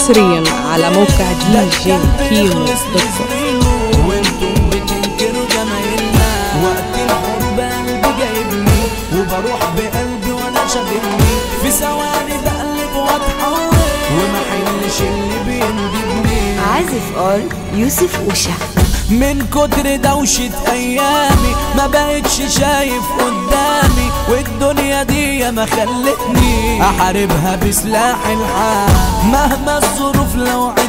حصريا على موقع دي جي كيمو dot com وبروح بقلبي وأنا شاغلني في ثواني بقلب واتحول اللي عازف ار يوسف أوشا. من كتر دوشة أيامي ما بقتش شايف قدامي والدنيا دي ما خلتني أحاربها بسلاح الحال. مهما الظروف أفضل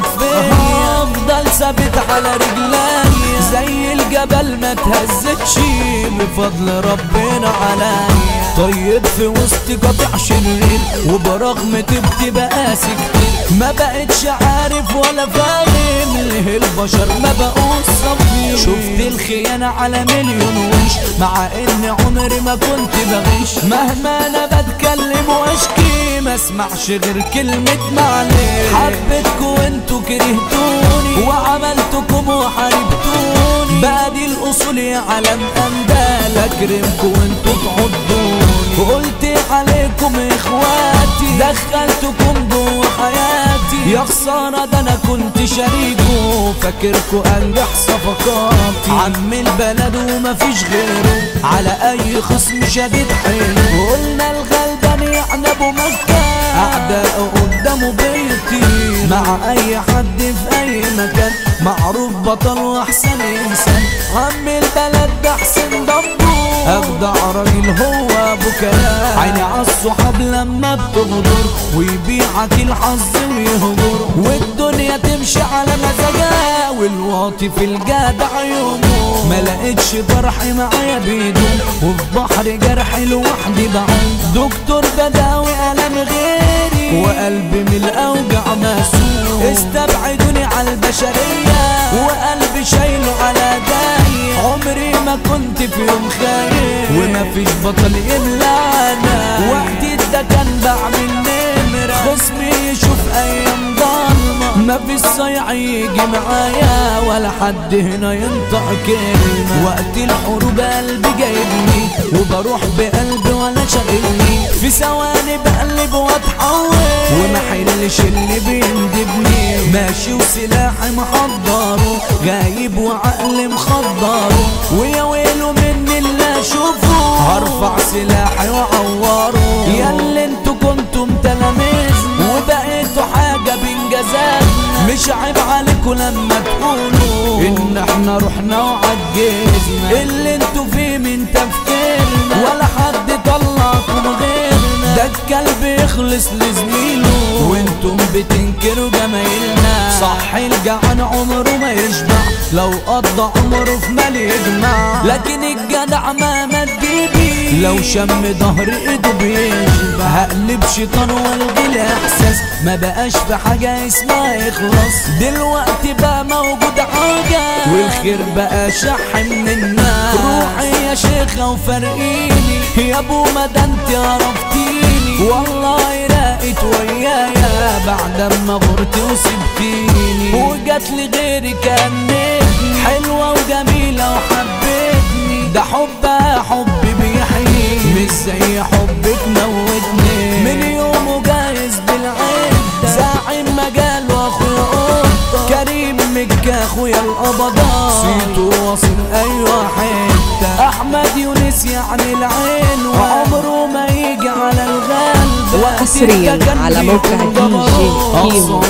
ثابت على رجلي. زي الجبل ما تهزتش بفضل ربنا عليا طيب في وسط قطع شرير وبرغم تبت بقاسي كتير ما بقتش عارف ولا فاهم ليه البشر ما بقوش صفي شفت الخيانة على مليون وش مع إن عمري ما كنت بغش مهما أنا بتكلم وأشكي ما أسمعش غير كلمة معلش حبيتكوا وانتوا كرهتوني علم اندال اكرمكوا وانتوا تعضوني قلت عليكم إخواتي دخلتكم جوه حياتي. يا خسارة ده أنا كنت شريكه. فاكركوا انجح صفقاتي. عم البلد ومفيش غيره. على أي خصم شديد حيله. قلنا الغلبان يعني أبو مكة. أعداء قدامه بيطير. مع أي حد في أي مكان. معروف بطل واحسن إنسان. عم البلد ده حسين ضبه اجدع راجل هو ابو كلام عيني عالصحاب لما بتغدر. ويبيعك الحظ ويهجر. والدنيا تمشي على مزاجها والواطي في الجدع يومه ما لقيتش فرحي معايا بيدوم. وفي بحر جرحي لوحدي بعوم. دكتور بداوي ألم غيري. وقلبي من الأوجع مسوق استبعدوني على البشرية. ما كنت في يوم خايف وما فيش بطل يملانا وقتي ده كان بعمل نمرة خصمي يشوف أيام ضلمة ما في الصيع يجي معايا ولا حد هنا ينطق كلمة. وقت الحروب قلبي جايبني وبروح بقلبي ولا شاغلني في ثواني بقلب واتحول وما حلش اللي بيندبني. ماشي وسلاحي محضره غايب وعقلي مخدره ويا ويله مني اللي أشوفه. هرفع سلاحي واعوره مش عيب عليكم لما تقولوا إن إحنا رحنا وعجزنا. اللي أنتوا فيه من تفكيرنا. ولا حد طلعكم غيرنا. ده الكلب يخلص لزميله. وأنتم بتنكروا جمايلنا. صح الجعان عمره ما يشبع لو قضى عمره في مال يجمع. لكن الجدع ما تجيبي لو شم ظهر ايده بيشبع هقلب شيطان والغي الاحساس ما بقاش في حاجة اسمها يخلص دلوقتي بقى موجود حاجة والخير بقى شح من الناس. روحي يا شيخة وفرقيني. يا أبو ما أنت عرفتيني. والله ويايا بعد ما غرت وسبتيني. وجات لي غيري كانتني حلوة وجميلة وحبتني. ده حبها حب بيحيي مش زي حبك موتني. من يومه جايز بالعدة. زاعم مجال وأخويا قطة. كريم مكة أخويا القبضات صيته وأصل أيوه حتة. أحمد يونس يعني العين. وعمره ما يجي وحصرياً على موقع دي جي كيمو